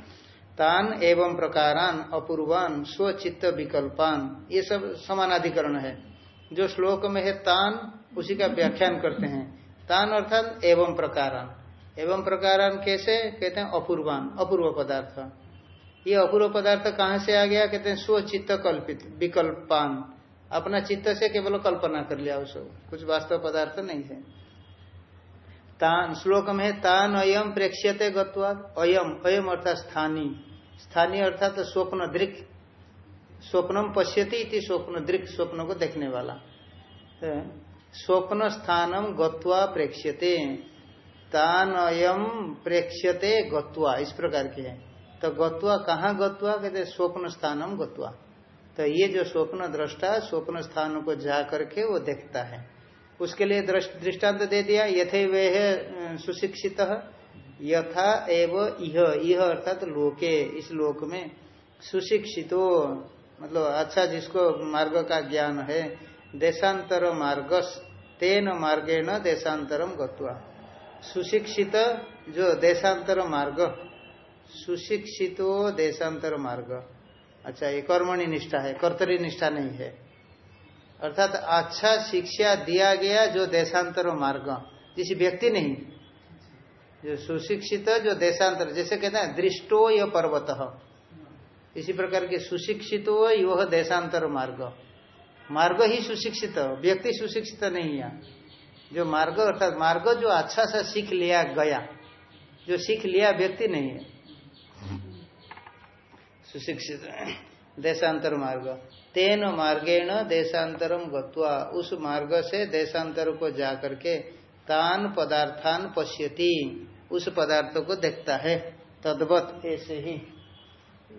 तान एवं प्रकारान अपूर्वान, स्वचित्त विकल्पान, ये सब समानाधिकरण है। जो श्लोक में है तान, उसी का व्याख्यान करते हैं। तान अर्थात एवं प्रकारान। एवं प्रकारान कैसे? कहते हैं अपूर्वान, अपूर्व पदार्थ। ये अपूर्व पदार्थ कहाँ से आ गया? कहते हैं स्वचित्त कल्पित, विकल्पान। अपना चित्त से केवल कल्पना कर लिया उसको। कुछ वास्तव पदार्थ नहीं है। तान श्लोक में तान अयम प्रेक्ष्यते गत्वाद अयम अयम अर्थात स्थानीय स्थानीय अर्थात स्वप्न दृक, स्वप्नम पश्यति स्वप्न दृक, स्वप्न को देखने वाला। स्वप्न स्थानम गत्वा प्रेक्ष्यते। तान अयम प्रेक्ष्यते गत्वा। इस प्रकार के है। तो गत्वा कहाँ गत्वा? कहते स्वप्न स्थानम गत्वा। तो ये जो स्वप्न दृष्टा स्वप्न स्थान को जा करके वो देखता है। उसके लिए दृष्टांत दे दिया यथे वे है सुशिक्षित, यथा एव इह। इह अर्थात तो लोके, इस लोक में सुशिक्षितो। मतलब अच्छा जिसको मार्ग का ज्ञान है, देशांतर मार्गस, तेन मार्गेण देशांतरम गत्वा। सुशिक्षित जो देशांतर मार्ग, सुशिक्षित देशांतर मार्ग। अच्छा ये कर्मणि निष्ठा है, कर्तरी निष्ठा नहीं है। अर्थात अच्छा शिक्षा दिया गया जो देशांतर मार्ग, जिस व्यक्ति नहीं, जो सुशिक्षित जो देशांतर, जैसे कहते हैं दृष्टो य पर्वत। इसी प्रकार के सुशिक्षित यह देशांतर मार्ग। मार्ग ही सुशिक्षित, व्यक्ति सुशिक्षित नहीं है। जो मार्ग अर्थात मार्ग जो अच्छा सा सीख लिया गया, जो सीख लिया व्यक्ति नहीं है। सुशिक्षित देशांतर मार्ग। तेन मार्गेण देशांतरम गत्वा, उस मार्ग से देशांतर को जाकर के तान पदार्थान पश्यति, उस पदार्थ को देखता है। तद्वत ऐसे ही।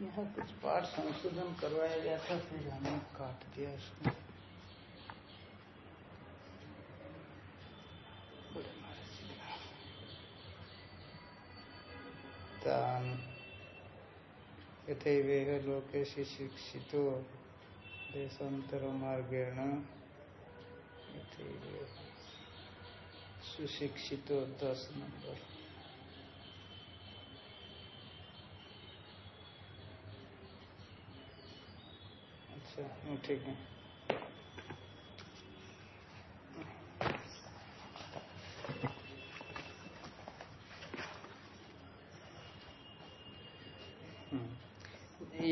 यहाँ कुछ पाठ संशोधन करवाया गया था, फिर हमने काट दिया उसको। तान यथैवेह लोके शिक्षितो देशांतर मार्गेण सुशिक्षितो दस नंबर अच्छा ठीक है।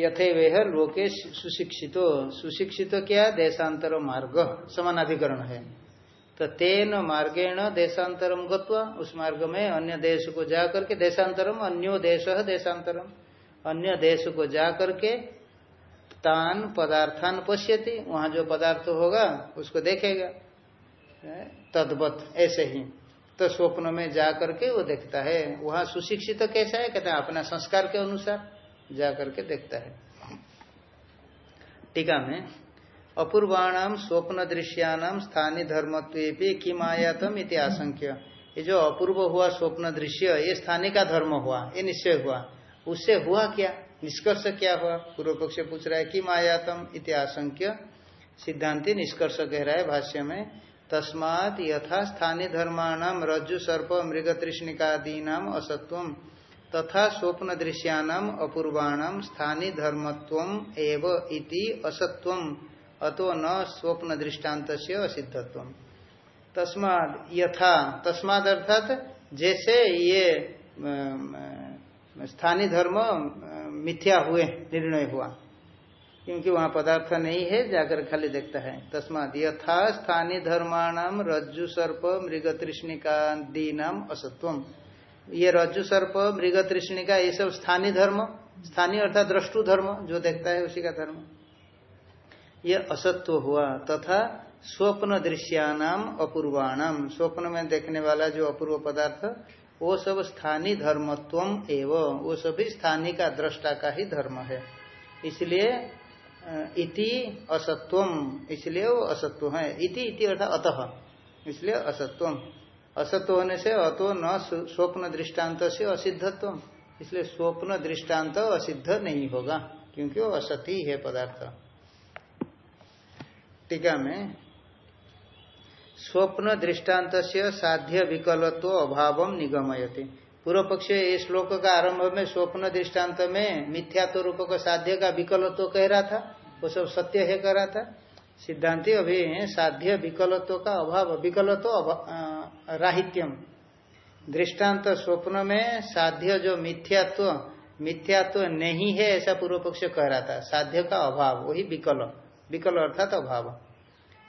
यथे वे लोके सुशिक्षितो। सुशिक्षितो क्या? देशांतर मार्ग। समानाधिकरण है। तो तेन मार्गेण देशांतरम गत्वा उस मार्ग में अन्य देश को जा करके देशांतरम अन्यो देश देशांतरम अन्य देश को जा करके तान पदार्थान पश्यति, वहाँ जो पदार्थ होगा, उसको देखेगा। तद्वत, ऐसे ही। तो स्वप्न में जा करके वो देखता है। वहाँ सुशिक्षित कैसा है? कहते हैं, अपना संस्कार के अनुसार। जा करके देखता है। टीका में अपूर्वाणाम स्वप्न दृश्यानाम स्थानीय धर्मत्व किम आयातम इति आशंक्य। ये जो अपूर्व हुआ स्वप्न दृश्य, ये स्थानीय का धर्म हुआ, ये निश्चय हुआ। उससे हुआ क्या? निष्कर्ष क्या हुआ? पूर्व पक्ष पूछ रहा है किम आयातम इति आशंक्य। सिद्धांति निष्कर्ष कह रहा है भाष्य में, तस्मात यथा स्थानीय धर्माणाम रज्जु, सर्प मृग तृष्णिकादीनाम असत्वम तथा स्वप्न दृश्यानाम अपूर्वाणाम स्थानीय धर्मत्व एव इति असत्व अतो न स्वप्न दृष्टांत से असिद्धत्व तस्माद यथा, तस्माद अर्थात जैसे ये स्थानीय धर्म मिथ्या हुए, निर्णय हुआ। क्योंकि वहाँ पदार्थ नहीं है, जाकर खाली देखता है। तस्माद यथा स्थानीय धर्माणाम, रज्जु, सर्प, मृग, तृष्णिका, दीनाम असत्वम ये रज्जु सर्प, मृग तृष्णिका, ये सब स्थानीय धर्म, स्थानीय अर्थात द्रष्टु धर्म जो देखता है उसी का धर्म। ये असत्व हुआ तथा स्वप्न दृश्यानाम अपूर्वाणाम। स्वप्न में देखने वाला जो अपूर्व पदार्थ, वो सब स्थानीय धर्मत्व एवं। वो सभी स्थानीय का दृष्टा का ही धर्म है। इसलिए इति असत्वम। इसलिए वो असत्व है। इति इति अर्थात अतः। इसलिए असत्वम। असत्व होने से अतो न स्वप्न दृष्टांत से असिद्धत्व। इसलिए स्वप्न दृष्टांत असिद्ध नहीं होगा, क्योंकि वो असत्य है पदार्थ। टीका में, स्वप्न दृष्टांत से साध्य विकलत्व अभाव निगमयति। पूर्व पक्ष इस श्लोक का आरंभ में स्वप्न दृष्टांत में मिथ्यात्व रूप का साध्य का विकलत्व कह रहा था, वो सब सत्य है कह रहा था। सिद्धांति अभी साध्य विकलत्व का अभाव, विकलत्व राहित्यम। दृष्टांत स्वप्न में साध्य जो मिथ्यात्व मिथ्यात्व नहीं है ऐसा पूर्व पक्ष कह रहा था। साध्य का अभाव, वही विकल। विकल अर्थात अभाव।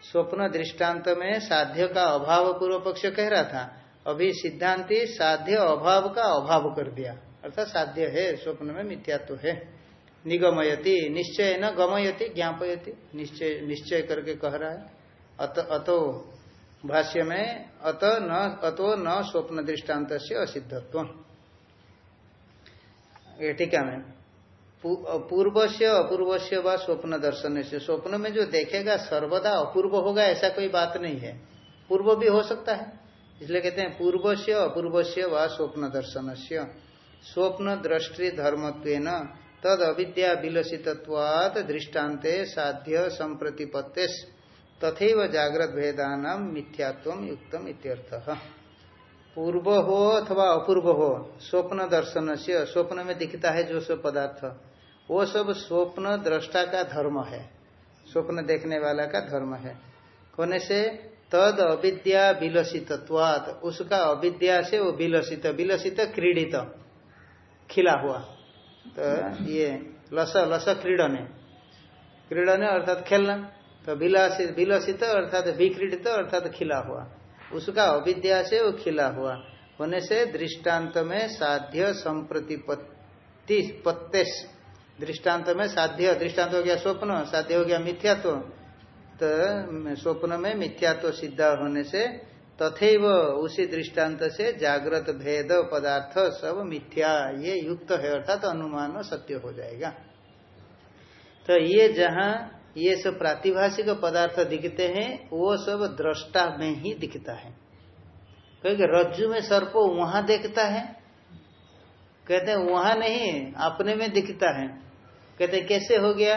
स्वप्न दृष्टांत में साध्य का अभाव पूर्व पक्ष कह रहा था। अभी सिद्धांति साध्य अभाव का अभाव कर दिया। अर्थात साध्य है, स्वप्न में मिथ्यात्व है। निगमयति, निश्चय न गमयति, ज्ञापयति। निश्चय निश्चय करके कह रहा है। अत, अतो भाष्य में, अत न, अतो न स्वप्न दृष्टांत से असिद्धत्व टीका में पूर्व से अपूर्व से व स्वप्न दर्शन से स्वप्न में जो देखेगा, सर्वदा अपूर्व होगा, ऐसा कोई बात नहीं है। पूर्व भी हो सकता है। इसलिए कहते हैं पूर्व से अपूर्व से व स्वप्न दर्शन से स्वप्न दृष्टि धर्मत्व तद अविद्या विलसित्वात दृष्टान्ते साध्य संप्रतिपत्ते तथे जागृत भेदान मिथ्यात्व युक्तम इत्यर्थ। पूर्व हो अथवा अपूर्व हो स्वप्न दर्शन से स्वप्न में दिखता है जो सब पदार्थ। वो सब स्वप्न दृष्टा का धर्म है। स्वप्न देखने वाला का धर्म है। होने से तद अविद्या विलसित उसका अविद्या से वो विलसित विलसित क्रीडित खिला हुआ। तो ये लस लस क्रीडने। क्रीडने अर्थात खेलना। तो विलासित, विलसित अर्थात विक्रीडित अर्थात खिला हुआ। उसका अविद्या से वो खिला हुआ। होने से दृष्टांत में साध्य संप्रतिपत्ति पत्तेश दृष्टांत में साध्य, दृष्टांत हो गया स्वप्न, साध्य हो गया मिथ्यात्व। तो स्वप्न में मिथ्यात्व सिद्ध होने से तथे तथेव उसी दृष्टांत से जागृत भेद पदार्थ सब मिथ्या, ये युक्त है, अर्थात तो अनुमान सत्य हो जाएगा। तो ये जहाँ ये सब प्रातिभाषिक पदार्थ दिखते हैं वो सब दृष्टा में ही दिखता है। क्योंकि रज्जु में सर्प वहाँ देखता है कहते हैं वहाँ नहीं अपने में दिखता है। कहते कैसे हो गया?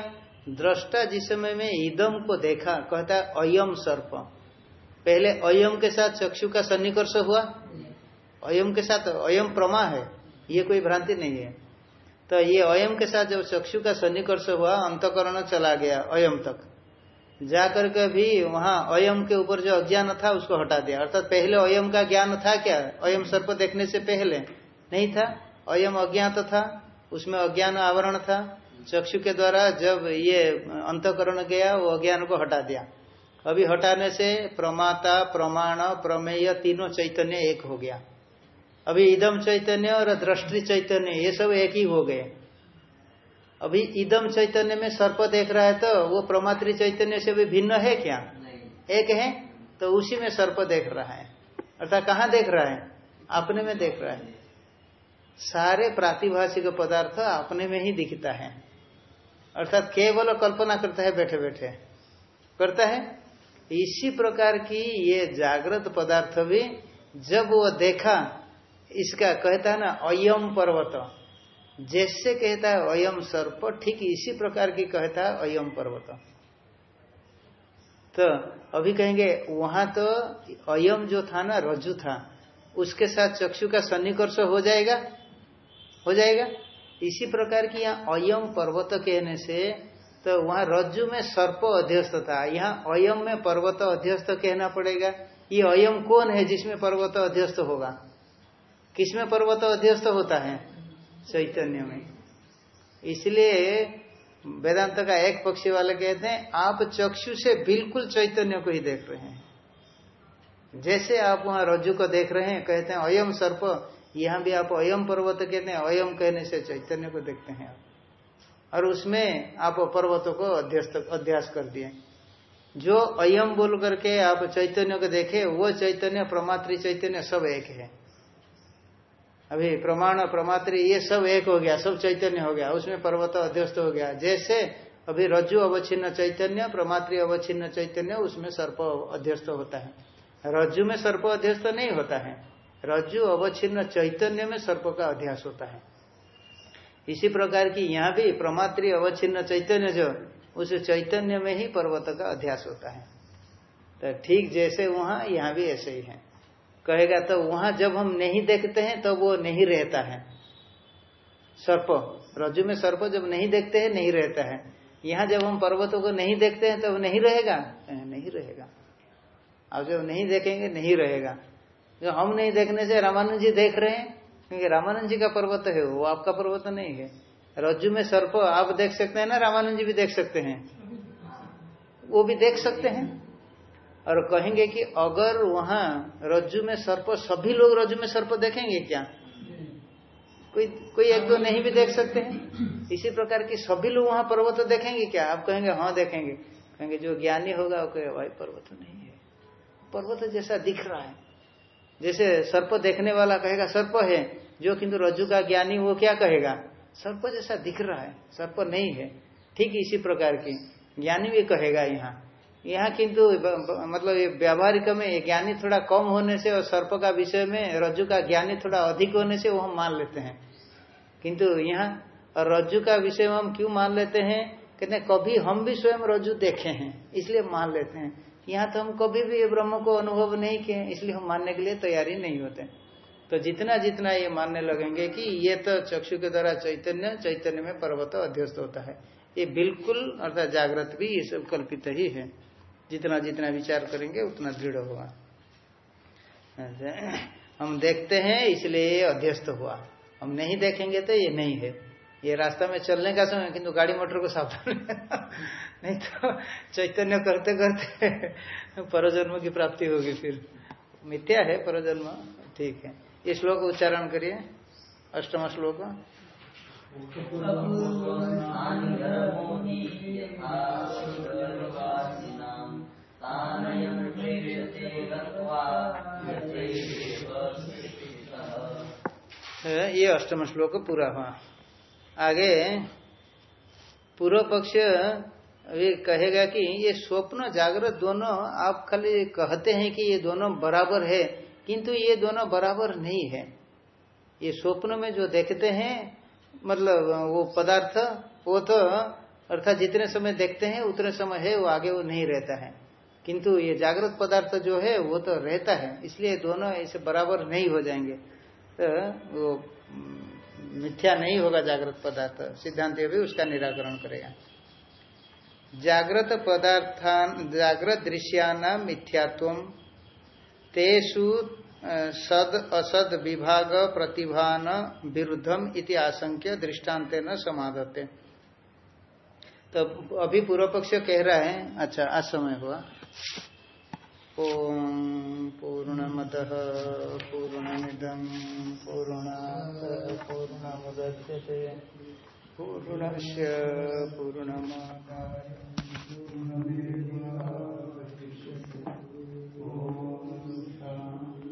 दृष्टा जिस समय में ईदम को देखा कहता है अयम सर्प। पहले अयम के साथ चक्षु का सन्निकर्ष हुआ? अयम के साथ अयम प्रमा है ये कोई भ्रांति नहीं है। तो ये अयम के साथ जब चक्षु का सन्निकर्ष हुआ, अंतकरण चला गया, अयम तक। जाकर के भी वहाँ अयम के ऊपर जो अज्ञान था, उसको हटा दिया। अर्थात पहले अयम का ज्ञान था क्या? अयम सर्प देखने से पहले। नहीं था। अयम अज्ञात था। उसमें अज्ञान आवरण था। चक्षु के द्वारा जब ये अंतकरण गया, वो अज्ञान को हटा दिया। अभी हटाने से प्रमाता, प्रमाण, प्रमेय तीनों चैतन्य एक हो गया। अभी इदम चैतन्य और दृष्टि चैतन्य ये सब एक ही हो गए। अभी इदम चैतन्य में सर्प देख रहा है तो वो प्रमात्री चैतन्य से भी भिन्न है क्या? एक है? तो उसी में सर्प देख रहा है। अर्थात कहाँ देख रहा है? अपने में देख रहा है। सारे प्रातिभाषिक पदार्थ अपने में ही दिखता है। अर्थात केवल कल्पना करता है बैठे बैठे। करता है? इसी प्रकार की ये जागृत पदार्थ भी जब वो देखा इसका कहता है ना, अयम पर्वत। जैसे कहता है अयम सर्प, ठीक इसी प्रकार की कहता है अयम पर्वत। तो अभी कहेंगे, वहाँ तो अयम जो था ना, रजु था, उसके साथ चक्षु का सन्निकर्ष हो जाएगा? हो जाएगा? इसी प्रकार की यहाँ अयम पर्वत कहने से तो वहाँ रज्जु में सर्प अध्यस्त था, यहाँ अयम में पर्वत अध्यस्त कहना पड़ेगा। ये अयम कौन है जिसमें पर्वत अध्यस्त होगा? किसमें पर्वत अध्यस्त होता है? चैतन्य में। इसलिए वेदांत का एक पक्षी वाले कहते हैं, आप चक्षु से बिल्कुल चैतन्य को ही देख रहे हैं। जैसे आप वहाँ रज्जु को देख रहे हैं, कहते हैं, अयम सर्प, यहाँ भी आप अयम पर्वत कहते हैं, अयम कहने से चैतन्य को देखते हैं और उसमें आप पर्वतों को अध्यस्त, अध्यास कर दिए। जो अयम बोल करके आप चैतन्य को देखे, वो चैतन्य, प्रमात्री चैतन्य सब एक है। अभी प्रमाण प्रमात्र, ये सब एक हो गया, सब चैतन्य हो गया, उसमें पर्वत अध्यस्त हो गया। जैसे अभी रज्जु अवच्छिन्न चैतन्य, प्रमात्री अवच्छिन्न चैतन्य, उसमें सर्प अध्यस्त होता है। रज्जु में सर्प अध्यस्त नहीं होता है। रज्जु अवच्छिन्न चैतन्य में सर्प का अध्यास होता है। इसी प्रकार की यहाँ भी प्रमात्री अवच्छिन्न चैतन्य जो, उस चैतन्य में ही पर्वत का अध्यास होता है। तो ठीक जैसे वहाँ, यहाँ भी ऐसे ही है। कहेगा तो वहाँ जब हम नहीं देखते हैं तो वो नहीं रहता है। सर्प, रज्जु में सर्प जब नहीं देखते हैं, नहीं रहता है। यहाँ जब हम पर्वतों को नहीं देखते हैं तो नहीं रहेगा? नहीं रहेगा। अब जब नहीं देखेंगे, नहीं रहेगा। जो हम नहीं देखने से रामानंद जी देख रहे हैं, क्योंकि रामानंद जी का पर्वत है, वो आपका पर्वत नहीं है। रज्जु में सर्प आप देख सकते हैं ना, रामानंद जी भी देख सकते हैं। वो भी देख सकते हैं। और कहेंगे कि अगर वहाँ रज्जु में सर्प, सभी लोग रज्जु में सर्प देखेंगे क्या? कोई कोई एक दो नहीं भी देख सकते हैं? इसी प्रकार की सभी लोग वहाँ पर्वत देखेंगे क्या? आप कहेंगे हाँ देखेंगे। कहेंगे, जो ज्ञानी होगा, वो कहेगा, भाई पर्वत नहीं है। पर्वत जैसा दिख रहा है। जैसे सर्प देखने वाला कहेगा, सर्प है। जो किंतु रज्जु का ज्ञानी, वो क्या कहेगा? सर्प जैसा दिख रहा है। सर्प नहीं है। ठीक इसी प्रकार की। ज्ञानी भी कहेगा यहाँ। यहाँ किंतु मतलब ये व्यावहारिक में ज्ञानी थोड़ा कम होने से और सर्प का विषय में रज्जु का ज्ञानी थोड़ा अधिक होने से वो हम मान लेते हैं। किंतु यहाँ रज्जु का विषय हम क्यों मान लेते हैं? कहते हैं, कभी हम भी स्वयं रज्जु देखे हैं, इसलिए मान लेते हैं। यहाँ तो हम कभी भी ब्रह्म को अनुभव नहीं किए, इसलिए हम मानने के लिए तैयारी नहीं होते। तो जितना जितना ये मानने लगेंगे कि ये तो चक्षु के द्वारा चैतन्य चैतन्य में पर्वत अध्यस्त होता है। ये बिल्कुल अर्थात जागृत भी ये सब कल्पित ही है। जितना जितना विचार करेंगे उतना दृढ़ अच्छा, हम देखते हैं इसलिए ये अध्यस्त हुआ। हम नहीं देखेंगे तो ये नहीं है। ये रास्ता में चलने का समय किंतु गाड़ी मोटर को सावधान [laughs] नहीं तो चैतन्य करते करते परजन्म की प्राप्ति होगी फिर। मिथ्या है परजन्म ठीक है। ये श्लोक उच्चारण करिए अष्टम श्लोक। ये अष्टम श्लोक पूरा हुआ। आगे पूर्व पक्ष अभी कहेगा कि ये स्वप्न जागृत दोनों आप खाली कहते हैं कि ये दोनों बराबर है, किंतु ये दोनों बराबर नहीं है। ये स्वप्न में जो देखते हैं मतलब वो पदार्थ, वो तो अर्थात जितने समय देखते हैं, उतने समय है, वो आगे वो नहीं रहता है। किंतु ये जागृत पदार्थ जो है, वो तो रहता है, इसलिए दोनों ऐसे बराबर नहीं हो जाएँगे। तो वो मिथ्या नहीं होगा जागृत पदार्थ। सिद्धांत भी उसका निराकरण करेगा। जागृत पदार्थान, जागृत दृश्याना मिथ्यात्व तेसु सद, असद विभाग प्रतिभान विरुद्धम इति आशंक्य दृष्टांत न समाधते तो अभी पूर्व पक्ष कह रहा है अच्छा आज समय हुआ। ओम पूर्णमद पूर्णमिदम पूर्णा पूर्णमुदच्यते। पूर्णस्य पूर्णमादाय।